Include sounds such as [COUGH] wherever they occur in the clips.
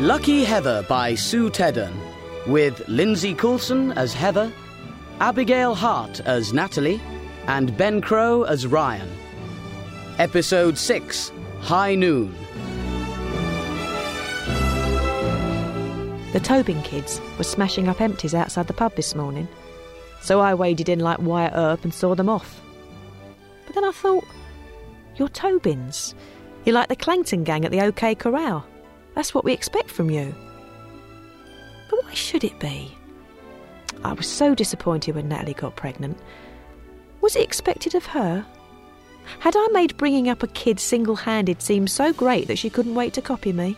Lucky Heather by Sue Teddern, with Lindsey Coulson as Heather, Abigail Hart as Natalie, and Ben Crow as Ryan. Episode 6 High Noon. The Tobin kids were smashing up empties outside the pub this morning, so I waded in like Wyatt Earp and saw them off. But then I thought, you're Tobins. You're like the Clanton gang at the OK Corral. That's what we expect from you. But why should it be? I was so disappointed when Natalie got pregnant. Was it expected of her? Had I made bringing up a kid single handed seem so great that she couldn't wait to copy me?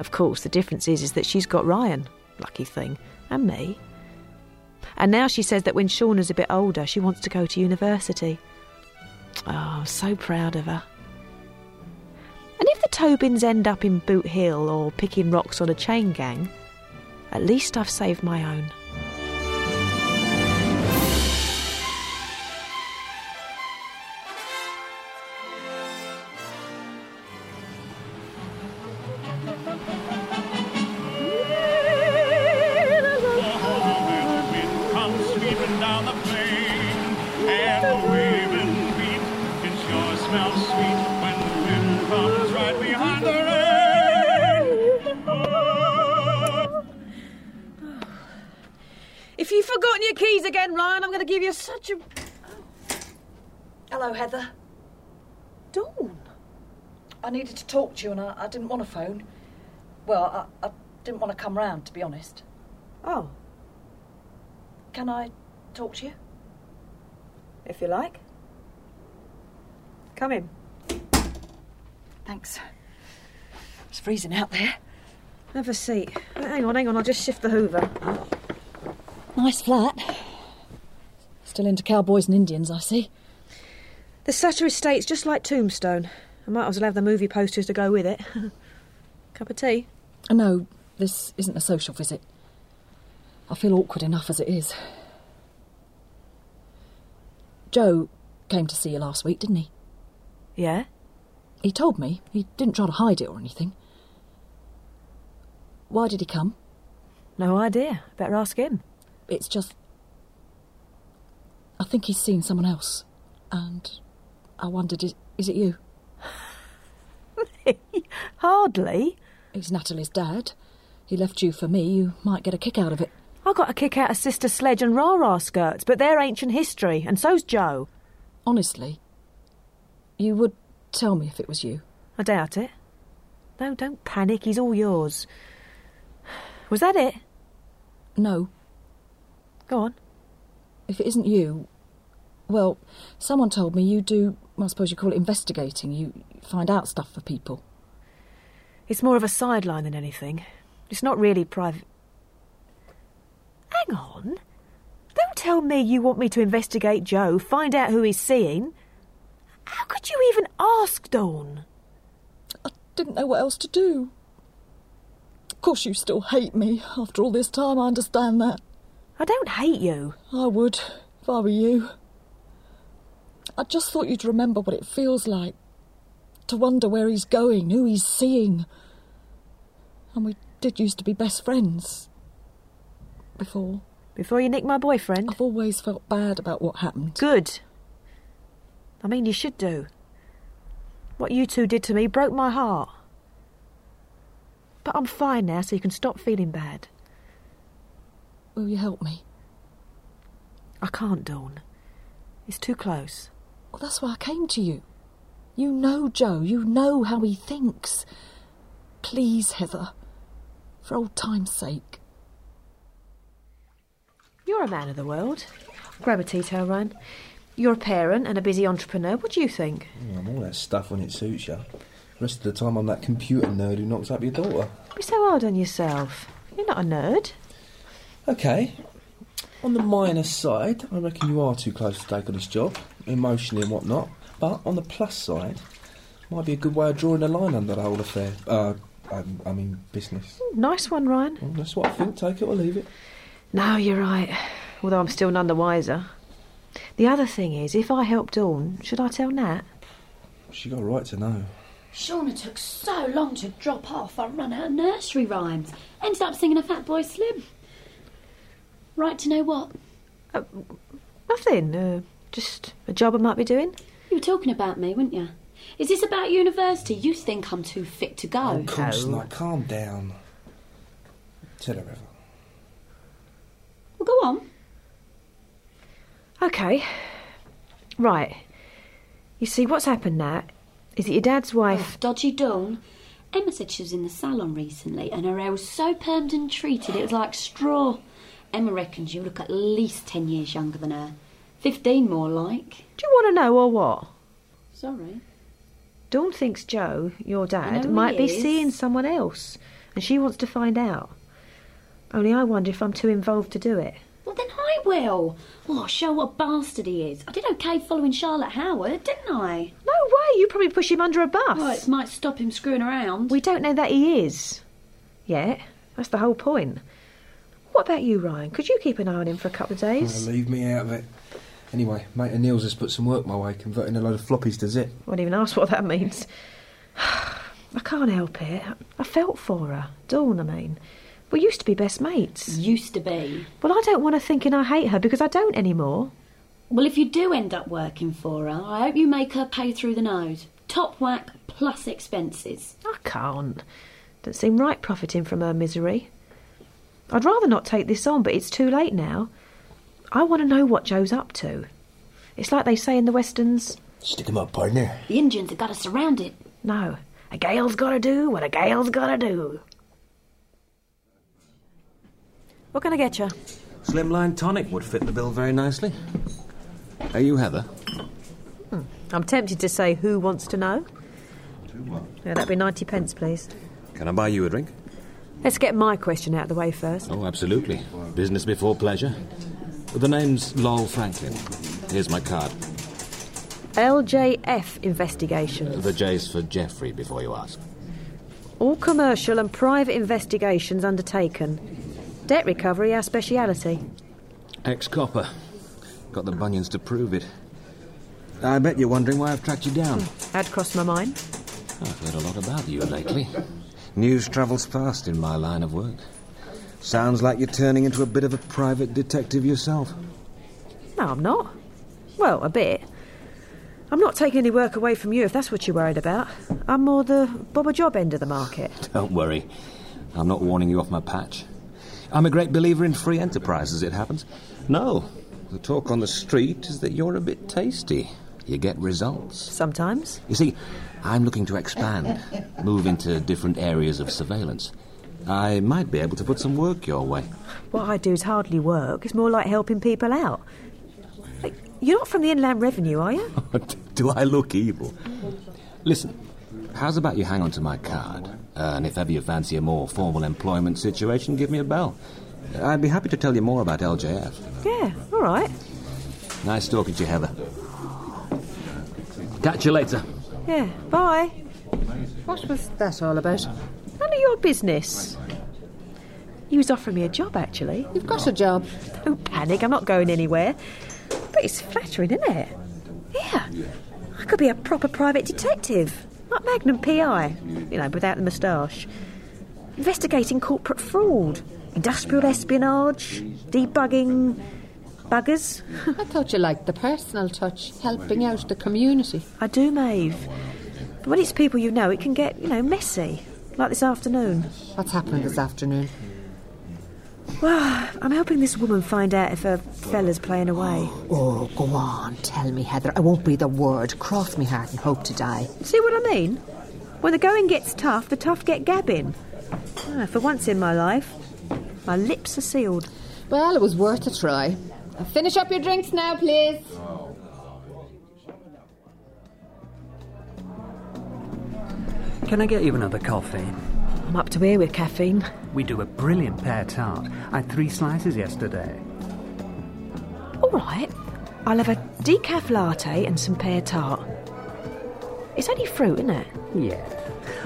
Of course, the difference is, is that she's got Ryan, lucky thing, and me. And now she says that when Shauna's a bit older, she wants to go to university. Oh, I'm so proud of her. Tobins end up in Boot Hill or picking rocks on a chain gang, at least I've saved my own. Ryan, I'm going to give you such a. Hello, Heather. Dawn. I needed to talk to you and I, I didn't want to phone. Well, I, I didn't want to come round, to be honest. Oh, Can I talk to you? if you like. Come in. Thanks. It's freezing out there. Have a seat. Hang on, hang on, I'll just shift the hoover. Nice flat. Still into cowboys and Indians, I see. The Sutter Estate's just like Tombstone. I might as well have the movie posters to go with it. [LAUGHS] Cup of tea? Uh, No, this isn't a social visit. I feel awkward enough as it is. Joe came to see you last week, didn't he? Yeah? He told me. He didn't try to hide it or anything. Why did he come? No idea. Better ask him. It's just. I think he's seen someone else. And I wondered, is, is it you? Me? [LAUGHS] Hardly. He's Natalie's dad. He left you for me. You might get a kick out of it. I got a kick out of Sister Sledge and Rah Rah skirts, but they're ancient history, and so's Joe. Honestly, you would tell me if it was you. I doubt it. No, don't panic. He's all yours. [SIGHS] Was that it? No, Go on. if it isn't you. Well, someone told me you do, well, I suppose you call it investigating. You find out stuff for people. It's more of a sideline than anything. It's not really private. Hang on. Don't tell me you want me to investigate Joe, find out who he's seeing. How could you even ask, Dawn? I didn't know what else to do. Of course, you still hate me after all this time, I understand that. I don't hate you. I would, if I were you. I just thought you'd remember what it feels like to wonder where he's going, who he's seeing. And we did used to be best friends. Before. Before you nicked my boyfriend. I've always felt bad about what happened. Good. I mean, you should do. What you two did to me broke my heart. But I'm fine now, so you can stop feeling bad. Will you help me? I can't, Dawn. It's too close. Well, that's why I came to you. You know Joe, you know how he thinks. Please, Heather, for old time's sake. You're a man of the world. Grab a tea towel, Ryan. You're a parent and a busy entrepreneur. What do you think? Yeah, I'm all that stuff when it suits you. The rest of the time, I'm that computer nerd who knocks up your daughter. Be so hard on yourself. You're not a nerd. Okay. On the minus side, I reckon you are too close to take on this job, emotionally and whatnot. But on the plus side, might be a good way of drawing a line under the whole affair. Uh, um, I mean, business. Nice one, Ryan. Well, that's what I think. Take it or leave it. No, you're right. Although I'm still none the wiser. The other thing is, if I help Dawn, should I tell Nat? She got a right to know. Shauna took so long to drop off, I run out of nursery rhymes. Ended up singing a Fat Boy Slim. Right to know what? Nothing. Uh, just a job I might be doing. You were talking about me, weren't you? Is this about university? You think I'm too fit to go? Of course not. Calm down. Tell her, Eva. Well, go on. Okay. Right. You see, what's happened now is that your dad's wife. Dodgy Dawn. Emma said she was in the salon recently and her hair was so permed and treated it was like straw. Emma reckons you look at least ten years younger than her. Fifteen more like. Do you want to know or what? Sorry. Dawn thinks Joe, your dad, might be is. seeing someone else, and she wants to find out. Only I wonder if I'm too involved to do it. Well, then I will. Oh, show what a bastard he is. I did okay following Charlotte Howard, didn't I? No way, you probably push him under a bus. Well, it might stop him screwing around. We don't know that he is. Yet. That's the whole point. What about you, Ryan? Could you keep an eye on him for a couple of Oh, days? Uh, leave me out of it. Anyway, mate of Neil's has put some work my way, converting a load of floppies to zip. I Won't even ask what that means. [SIGHS] I can't help it. I felt for her. Dawn, I mean. We used to be best mates. Used to be. Well, I don't want her thinking I hate her because I don't anymore. Well, if you do end up working for her, I hope you make her pay through the nose. Top whack plus expenses. I can't. Don't seem right profiting from her misery. I'd rather not take this on, but it's too late now. I want to know what Joe's up to. It's like they say in the westerns Stick 'em up, partner. The Indians have got us surrounded. no, a gale's got to do what a gale's got to do. What can I get you? Slimline tonic would fit the bill very nicely. Are you Heather? Hmm, I'm tempted to say who wants to know. Yeah, that'd be 90 pence, please. Can I buy you a drink? Let's get my question out of the way first. Oh, absolutely. Business before pleasure. The name's Lowell Franklin. Here's my card. LJF investigations. Uh, the J's for Jeffrey, before you ask. All commercial and private investigations undertaken. Debt recovery our speciality. Ex copper. Got the bunions to prove it. I bet you're wondering why I've tracked you down. Hmm. Had crossed my mind. I've heard a lot about you lately. News travels fast in my line of work. Sounds like you're turning into a bit of a private detective yourself. No, I'm not. Well, a bit. I'm not taking any work away from you if that's what you're worried about. I'm more the bob a job end of the market. [LAUGHS] Don't worry. I'm not warning you off my patch. I'm a great believer in free enterprise, as it happens. No, the talk on the street is that you're a bit tasty. You get results. Sometimes. You see, I'm looking to expand, move into different areas of surveillance. I might be able to put some work your way. What I do is hardly work. It's more like helping people out. You're not from the Inland Revenue, are you? [LAUGHS] do I look evil? Listen, how's about you hang on to my card? Uh, and if ever you fancy a more formal employment situation, give me a bell. I'd be happy to tell you more about LJF. Yeah, all right. Nice talking to you, Heather. Catch you later. Yeah, bye. What was that all about? None of your business. He was offering me a job, actually. You've got a job. [LAUGHS] Don't panic, I'm not going anywhere. But it's flattering, isn't it? Yeah, I could be a proper private detective, like Magnum PI, you know, without the moustache. Investigating corporate fraud, industrial espionage, debugging buggers. [LAUGHS] I thought you liked the personal touch, helping out the community. I do, Maeve. But when it's people you know, it can get, you know, messy. Like this afternoon. What's happening this afternoon? Well, I'm helping this woman find out if her fella's playing away. Oh, go on, tell me, Heather. I won't breathe a word. Cross me heart and hope to die. See what I mean? When the going gets tough, the tough get gabbing. Ah, for once in my life, my lips are sealed. Well, it was worth a try. Finish up your drinks now, please. Can I get you another coffee? I'm up to here with caffeine. We do a brilliant pear tart. I had three slices yesterday. All right, I'll have a decaf latte and some pear tart. It's only fruit, isn't it? Yeah.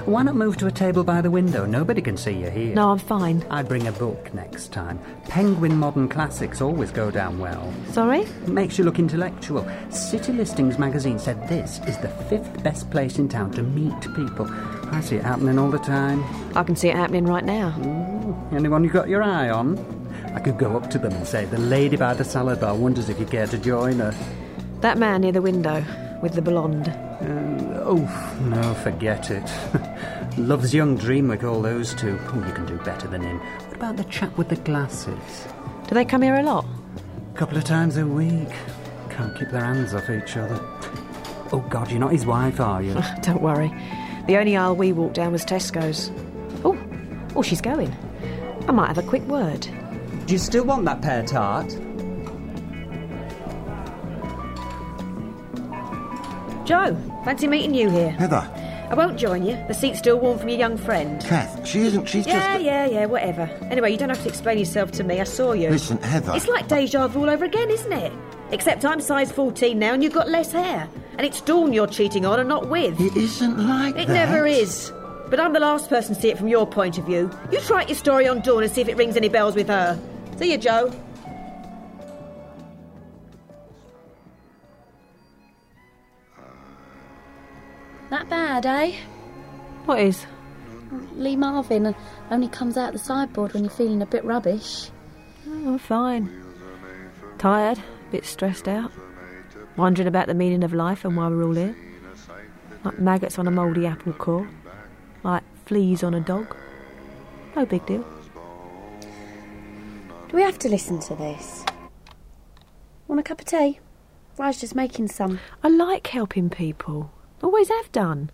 Why not move to a table by the window? Nobody can see you here. No, I'm fine. I'd bring a book next time. Penguin Modern Classics always go down well. Sorry? Makes you look intellectual. City Listings magazine said this is the fifth best place in town to meet people. I see it happening all the time. I can see it happening right now. Anyone you got your eye on? I could go up to them and say, The lady by the salad bar wonders if you care to join her. That man near the window with the blonde. Uh, oh, no, forget it. [LAUGHS] Love's young dream we call those two. Oh, you can do better than him. What about the chap with the glasses? Do they come here a lot? A couple of times a week. Can't keep their hands off each other. Oh, God, you're not his wife, are you? [LAUGHS] Don't worry. The only aisle we walked down was Tesco's. Oh, oh, she's going. I might have a quick word. Do you still want that pear tart? Joe, fancy meeting you here. Heather, I won't join you. The seat's still warm from your young friend. Kath, she isn't. She's yeah, just. yeah, yeah, yeah, whatever. Anyway, you don't have to explain yourself to me. I saw you. Listen, Heather. It's like deja vu all over again, isn't it? Except I'm size 14 now and you've got less hair. And it's Dawn you're cheating on and not with. It isn't like It that. never is. But I'm the last person to see it from your point of view. You try your story on Dawn and see if it rings any bells with her. See you, Joe. That bad, eh? What is? Lee Marvin only comes out the sideboard when you're feeling a bit rubbish. Oh, I'm fine. Tired, a bit stressed out. Wondering about the meaning of life and why we're all here. Like maggots on a mouldy apple core. Like fleas on a dog. No big deal. Do we have to listen to this? Want a cup of tea? Raj's just making some. I like helping people. Always have done.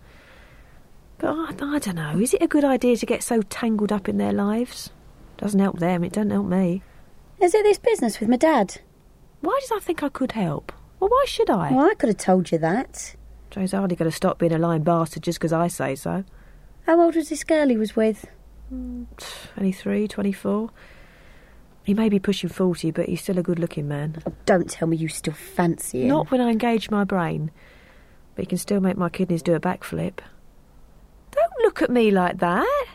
But I, I don't know. Is it a good idea to get so tangled up in their lives? Doesn't help them. It doesn't help me. Is it this business with my dad? Why did I think I could help? Well, why should I? Well, I could have told you that. Joe's hardly going to stop being a lying bastard just 'cause I say so. How old was this girl he was with? Mm, 23, 24. He may be pushing 40, but he's still a good looking man. Oh, don't tell me you still fancy him. Not when I engage my brain. But he can still make my kidneys do a backflip. Don't look at me like that.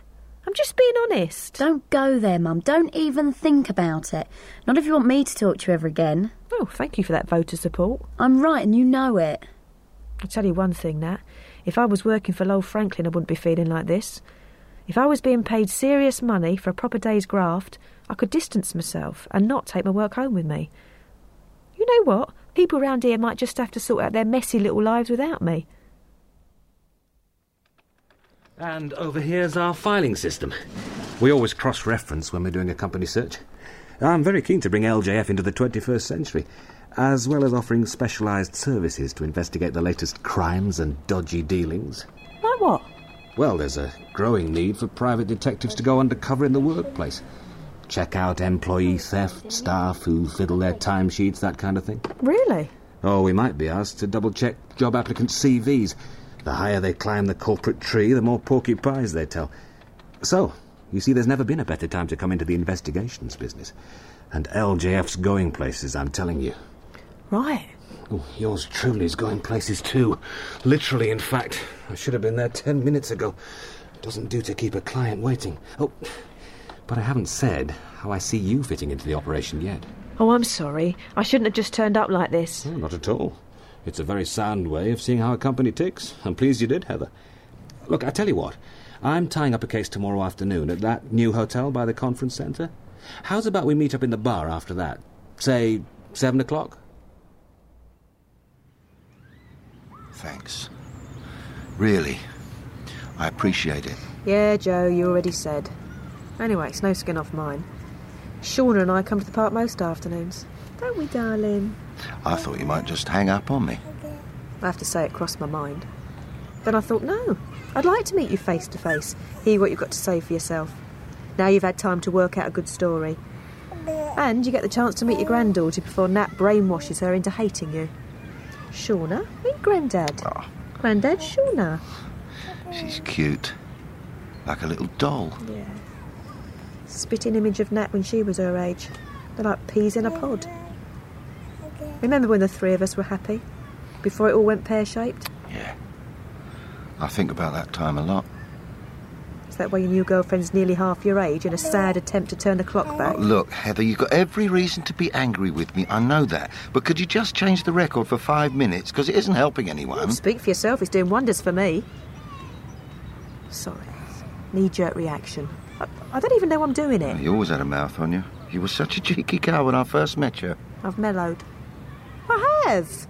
Just being honest. Don't go there, Mum. Don't even think about it. Not if you want me to talk to you ever again. Oh, thank you for that voter support. I'm right and you know it. I'll tell you one thing, Nat. If I was working for Lowell Franklin, I wouldn't be feeling like this. If I was being paid serious money for a proper day's graft, I could distance myself and not take my work home with me. You know what? People round here might just have to sort out their messy little lives without me. And over here's our filing system. We always cross reference when we're doing a company search. I'm very keen to bring LJF into the 21st century, as well as offering specialised services to investigate the latest crimes and dodgy dealings. Like what? Well, there's a growing need for private detectives to go undercover in the workplace. Check out employee theft, staff who fiddle their timesheets, that kind of thing. Really? Oh, we might be asked to double check job applicants' CVs. The higher they climb the corporate tree, the more porky pies they tell. So, you see, there's never been a better time to come into the investigations business. And LJF's going places, I'm telling you. Right. Oh, yours truly is going places too. Literally, in fact. I should have been there ten minutes ago. Doesn't do to keep a client waiting. Oh, but I haven't said how I see you fitting into the operation yet. Oh, I'm sorry. I shouldn't have just turned up like this. Oh, not at all. It's a very sound way of seeing how a company ticks. I'm pleased you did, Heather. Look, I tell you what. I'm tying up a case tomorrow afternoon at that new hotel by the conference centre. How's about we meet up in the bar after that? Say, seven o'clock? Thanks. Really. I appreciate it. Yeah, Joe, you already said. Anyway, it's no skin off mine. Shauna and I come to the park most afternoons. Don't we, darling? I thought you might just hang up on me. I have to say it crossed my mind. Then I thought, no, I'd like to meet you face to face, hear what you've got to say for yourself. Now you've had time to work out a good story. And you get the chance to meet your granddaughter before Nat brainwashes her into hating you. Shauna, meet Grandad. Ah. Grandad, Shauna. She's cute. Like a little doll. Yeah. Spitting image of Nat when she was her age. They're like peas in a pod. Remember when the three of us were happy? Before it all went pear shaped? Yeah. I think about that time a lot. Is that why your new girlfriend's nearly half your age in a sad attempt to turn the clock back. Look, Heather, you've got every reason to be angry with me. I know that. But could you just change the record for five minutes? Because it isn't helping anyone. Speak for yourself, it's doing wonders for me. Sorry. Knee jerk reaction. I, I don't even know I'm doing it. You always had a mouth on you. You were such a cheeky cow when I first met you. I've mellowed. Have.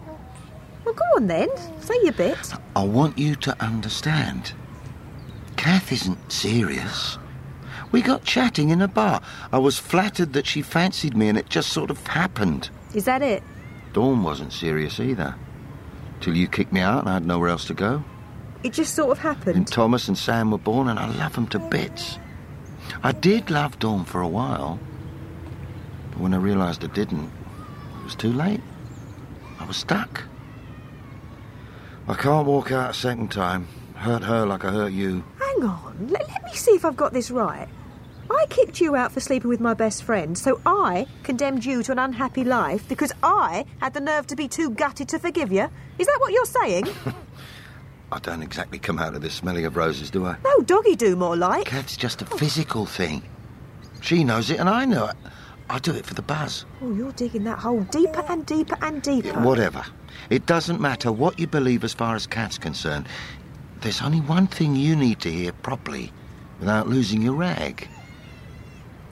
Well, go on then. Say your bit. I want you to understand. Kath isn't serious. We got chatting in a bar. I was flattered that she fancied me and it just sort of happened. Is that it? Dawn wasn't serious either. Till you kicked me out and I had nowhere else to go. It just sort of happened. And Thomas and Sam were born and I love them to bits. I did love Dawn for a while. But when I realised I didn't, it was too late. I was stuck. I can't walk out a second time. Hurt her like I hurt you. Hang on. Let, let me see if I've got this right. I kicked you out for sleeping with my best friend, so I condemned you to an unhappy life because I had the nerve to be too gutted to forgive you. Is that what you're saying? [LAUGHS] I don't exactly come out of this smelling of roses, do I? no, doggy do more like. Kath's just a physical thing. She knows it and I know it. I do it for the buzz. Oh, you're digging that hole deeper and deeper and deeper. Whatever. It doesn't matter what you believe as far as Kath's concerned. There's only one thing you need to hear properly without losing your rag.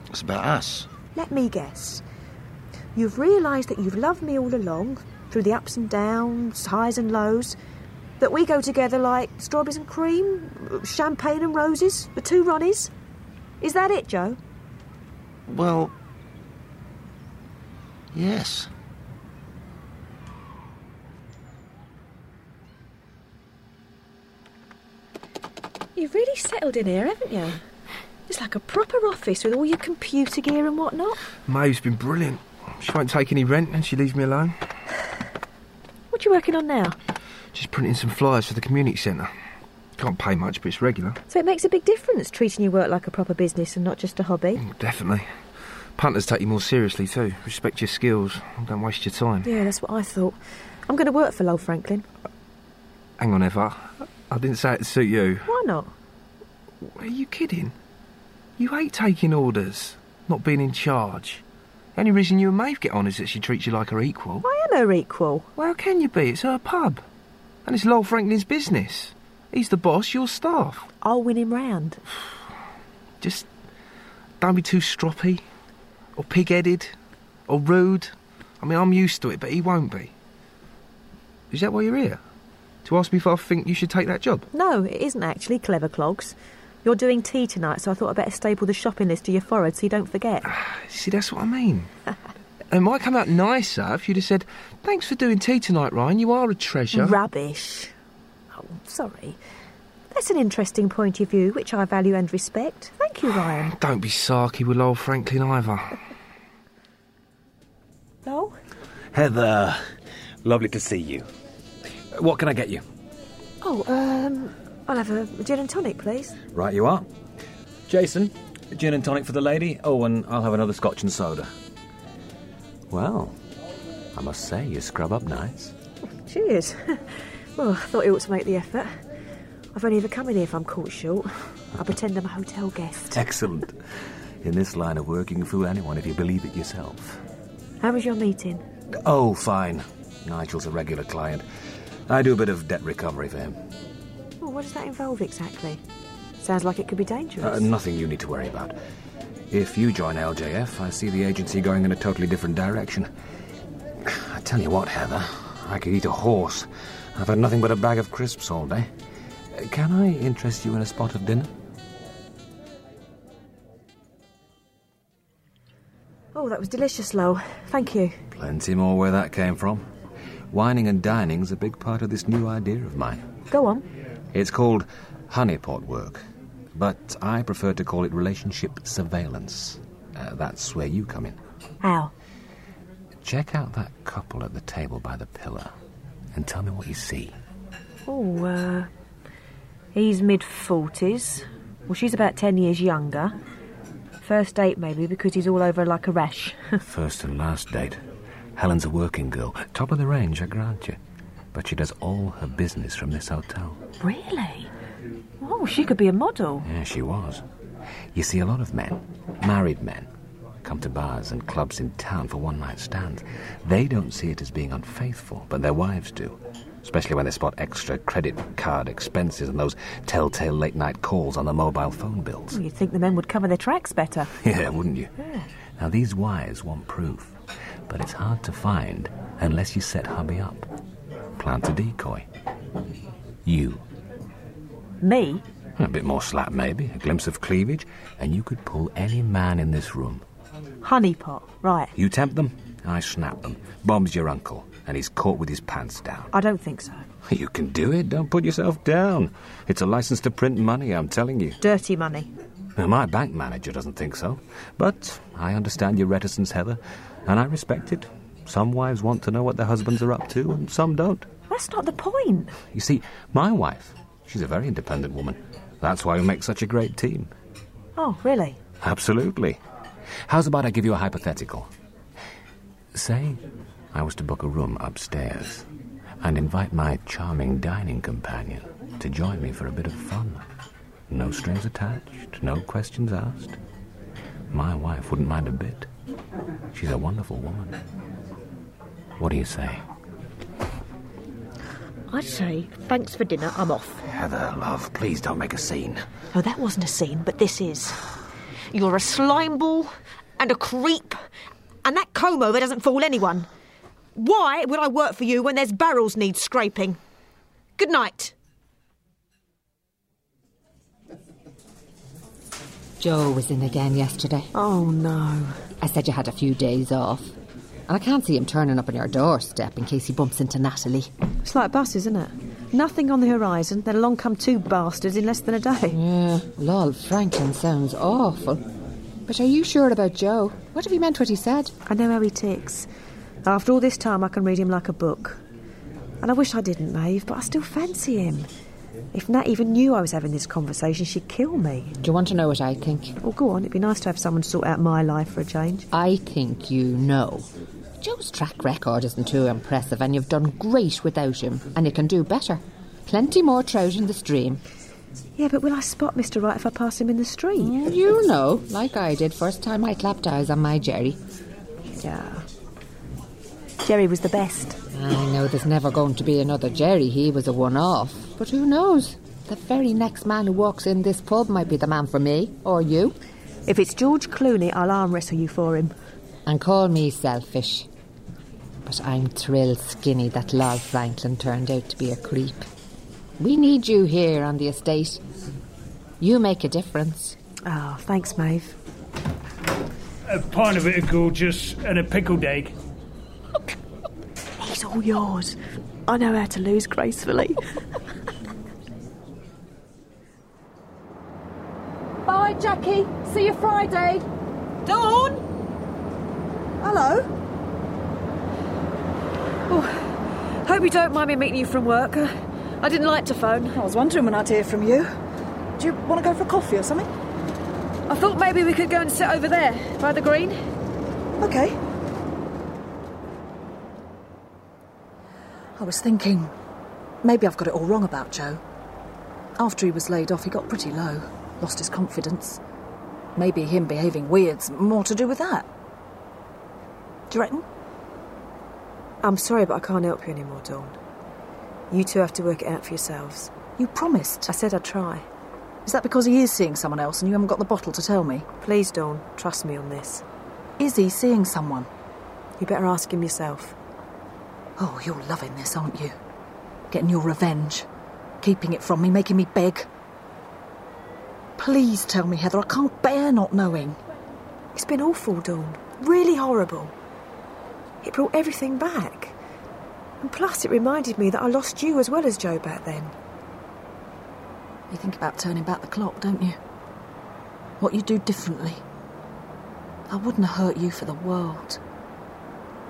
It's about us. Let me guess. You've realised that you've loved me all along, through the ups and downs, highs and lows, that we go together like strawberries and cream, champagne and roses, the two Ronnies. Is that it, Joe? Well, yes. You've really settled in here, haven't you? It's like a proper office with all your computer gear and whatnot. Mae's been brilliant. She won't take any rent and she leaves me alone. What are you working on now? Just printing some flyers for the community centre. Can't pay much, but it's regular. So it makes a big difference treating your work like a proper business and not just a hobby. Mm, definitely. Punters take you more seriously too. Respect your skills. Don't waste your time. Yeah, that's what I thought. I'm going to work for Lowell Franklin. Hang on, Eva. I didn't say it to suit you. Why not? Are you kidding? You hate taking orders, not being in charge. The only reason you and Maeve get on is that she treats you like her equal. I am her equal. Well, how can you be? It's her pub. And it's Lowell Franklin's business. He's the boss, you're staff. I'll win him round. [SIGHS] Just don't be too stroppy, or pig headed, or rude. I mean, I'm used to it, but he won't be. Is that why you're here? To ask me if I think you should take that job? No, it isn't actually, clever clogs. You're doing tea tonight, so I thought I'd better staple the shopping list to your forehead so you don't forget. Ah, see, that's what I mean. [LAUGHS] it might come out nicer if you'd have said, Thanks for doing tea tonight, Ryan. You are a treasure. Rubbish. Oh, sorry. That's an interesting point of view, which I value and respect. Thank you, Ryan. [SIGHS] Don't be sarky with Lowell Franklin either. No? Heather, lovely to see you. What can I get you? Oh, um, I'll have a gin and tonic, please. Right, you are. Jason, gin and tonic for the lady. Oh, and I'll have another scotch and soda. Well, I must say, you scrub up nice. Cheers. [LAUGHS] well, I thought you ought to make the effort. I've only ever come in here if I'm caught short. I pretend I'm a hotel guest. Excellent. In this line of work, you can fool anyone if you believe it yourself. How was your meeting? Oh, fine. Nigel's a regular client. I do a bit of debt recovery for him. Well, what does that involve exactly? Sounds like it could be dangerous. Uh, nothing you need to worry about. If you join LJF, I see the agency going in a totally different direction. [SIGHS] I tell you what, Heather, I could eat a horse. I've had nothing but a bag of crisps all day. Can I interest you in a spot of dinner? Oh, that was delicious, Lowell. Thank you. Plenty more where that came from. Wining and dining's a big part of this new idea of mine. Go on. It's called honeypot work, but I prefer to call it relationship surveillance. Uh, that's where you come in. How? Check out that couple at the table by the pillar and tell me what you see. Oh, uh, he's mid 40s. Well, she's about 10 years younger. First date, maybe, because he's all over like a rash. [LAUGHS] First and last date. Helen's a working girl, top of the range, I grant you. But she does all her business from this hotel. really? Oh, she could be a model. Yeah, she was. You see, a lot of men, married men, come to bars and clubs in town for one night stands. They don't see it as being unfaithful, but their wives do. Especially when they spot extra credit card expenses and those telltale late night calls on the mobile phone bills. Well, you'd think the men would cover their tracks better. [LAUGHS] Yeah, wouldn't you? Now, these wives want proof, but it's hard to find unless you set hubby up. Plant a decoy. You. Me? A bit more slap, maybe, a glimpse of cleavage, and you could pull any man in this room. Honeypot. Right. You tempt them, I snap them. Bob's your uncle, and he's caught with his pants down. I don't think so. [LAUGHS] You can do it, don't put yourself down. It's a license to print money, I'm telling you. Dirty money. Now, my bank manager doesn't think so. But I understand your reticence, Heather, and I respect it. Some wives want to know what their husbands are up to, and some don't. That's not the point. You see, my wife, she's a very independent woman. That's why we make such a great team. Oh, really? Absolutely. How's about I give you a hypothetical? Say I was to book a room upstairs and invite my charming dining companion to join me for a bit of fun. No strings attached, no questions asked. My wife wouldn't mind a bit. She's a wonderful woman. What do you say? I'd say, thanks for dinner, I'm off. Heather, love, please don't make a scene. Oh, that wasn't a scene, but this is. You're a slime ball and a creep, and that comb over doesn't fool anyone. Why would I work for you when there's barrels need scraping? Good night. Joe was in again yesterday. Oh, no. I said you had a few days off. And I can't see him turning up on your doorstep in case he bumps into Natalie. It's like buses, isn't it? Nothing on the horizon, then along come two bastards in less than a day. Yeah, lol, Franklin sounds awful. But are you sure about Joe? What if he meant what he said? I know how he ticks. After all this time, I can read him like a book. And I wish I didn't, Maeve, but I still fancy him. If Nat even knew I was having this conversation, she'd kill me. Do you want to know what I think? Well, go on. It'd be nice to have someone sort out my life for a change. I think you know. Joe's track record isn't too impressive, and you've done great without him, and you can do better. Plenty more trout in the stream. Yeah, but will I spot Mr. Right if I pass him in the street? Mm, you know, like I did first time I clapped eyes on my Jerry. Yeah. Jerry was the best. I know there's never going to be another Jerry. He was a one off. But who knows? The very next man who walks in this pub might be the man for me, or you. If it's George Clooney, I'll arm wrestle you for him. And call me selfish. But I'm thrilled skinny that Lol Franklin turned out to be a creep. We need you here on the estate. You make a difference. Oh, thanks, Maeve. A pint of it are gorgeous and a pickled egg. [LAUGHS] He's all yours. I know how to lose gracefully. [LAUGHS] Bye, Jackie. See you Friday. Dawn! Hello. Oh, hope you don't mind me meeting you from work. Uh, I didn't like to phone. I was wondering when I'd hear from you. Do you want to go for coffee or something? I thought maybe we could go and sit over there by the green. Okay. I was thinking, maybe I've got it all wrong about Joe. After he was laid off, he got pretty low, lost his confidence. Maybe him behaving weird's more to do with that. Do you reckon? I'm sorry, but I can't help you anymore, Dawn. You two have to work it out for yourselves. You promised. I said I'd try. Is that because he is seeing someone else and you haven't got the bottle to tell me? Please, Dawn, trust me on this. Is he seeing someone? You better ask him yourself. Oh, you're loving this, aren't you? Getting your revenge. Keeping it from me, making me beg. Please tell me, Heather. I can't bear not knowing. It's been awful, Dawn. Really horrible. It brought everything back. And plus, it reminded me that I lost you as well as Joe back then. You think about turning back the clock, don't you? What you'd do differently. I wouldn't hurt you for the world.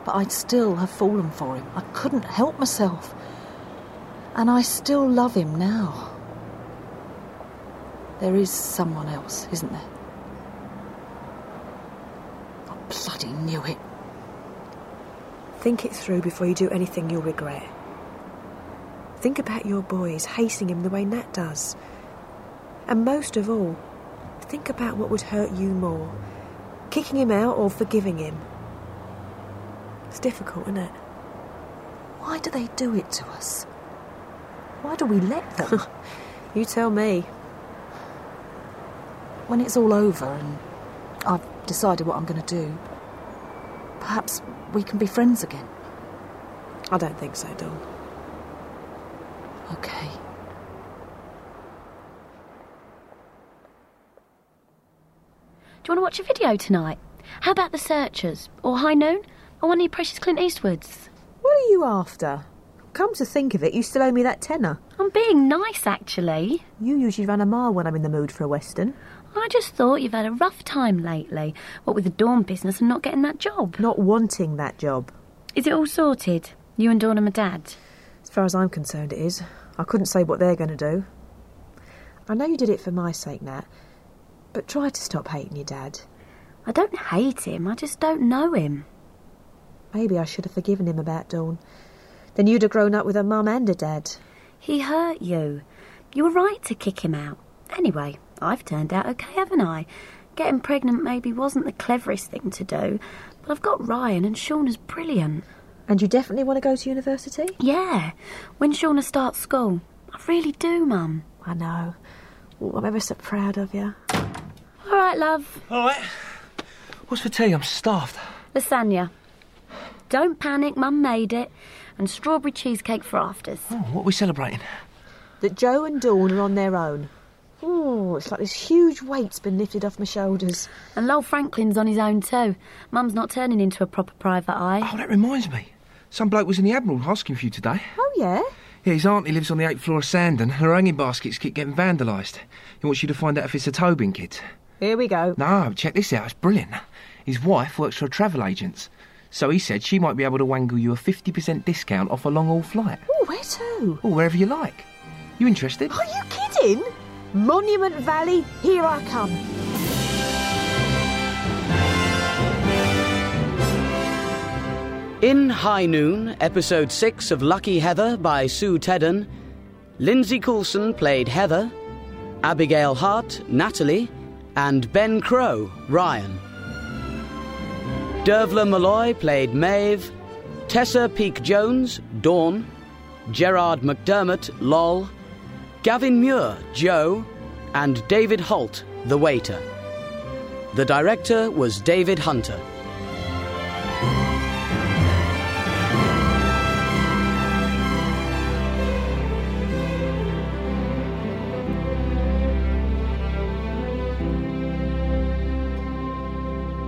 But I'd still have fallen for him. I couldn't help myself. And I still love him now. There is someone else, isn't there? I bloody knew it. Think it through before you do anything you'll regret. Think about your boys hating him the way Nat does. And most of all, think about what would hurt you more kicking him out or forgiving him. It's difficult, isn't it? Why do they do it to us? Why do we let them? [LAUGHS] you tell me. When it's all over and I've decided what I'm going to do, perhaps we can be friends again. I don't think so, Dawn. Okay. Do you want to watch a video tonight? How about The Searchers? Or High Noon? Or want your precious Clint Eastwoods? What are you after? Come to think of it, you still owe me that tenner. I'm being nice, actually. You usually run a mile when I'm in the mood for a western. I just thought you've had a rough time lately. What with the Dawn business and not getting that job. Not wanting that job. Is it all sorted? You and Dawn and my dad? As far as I'm concerned, it is. I couldn't say what they're going to do. I know you did it for my sake, Nat, but try to stop hating your dad. I don't hate him, I just don't know him. Maybe I should have forgiven him about Dawn. Then you'd have grown up with a mum and a dad. He hurt you. You were right to kick him out. Anyway, I've turned out okay, haven't I? Getting pregnant maybe wasn't the cleverest thing to do, but I've got Ryan and Shauna's brilliant. And you definitely want to go to university? Yeah, when Shauna starts school. I really do, Mum. I know. Oh, I'm ever so proud of you. All right, love. All right. What's for tea? I'm starved. Lasagna. Don't panic, Mum made it. And strawberry cheesecake for afters. Oh, what are we celebrating? That Joe and Dawn are on their own. Oh, it's like this huge weight's been lifted off my shoulders. And Lowell Franklin's on his own too. Mum's not turning into a proper private eye. Oh, that reminds me. Some bloke was in the Admiral asking for you today. Oh, yeah? Yeah, his auntie lives on the eighth floor of Sandon, and her hanging baskets keep getting vandalised. He wants you to find out if it's a Tobin kid. Here we go. No, check this out. It's brilliant. His wife works for a travel agent. So he said she might be able to wangle you a 50% discount off a long haul flight. Oh, where to? Oh, wherever you like. You interested? Are you kidding? Monument Valley, here I come. In High Noon, episode 6 of Lucky Heather by Sue Teddern, Lindsey Coulson played Heather, Abigail Hart, Natalie, and Ben Crow, Ryan. Dervla Malloy played Maeve, Tessa Peake Jones, Dawn, Gerard McDermott, Lol, Gavin Muir, Joe, and David Holt, the waiter. The director was David Hunter.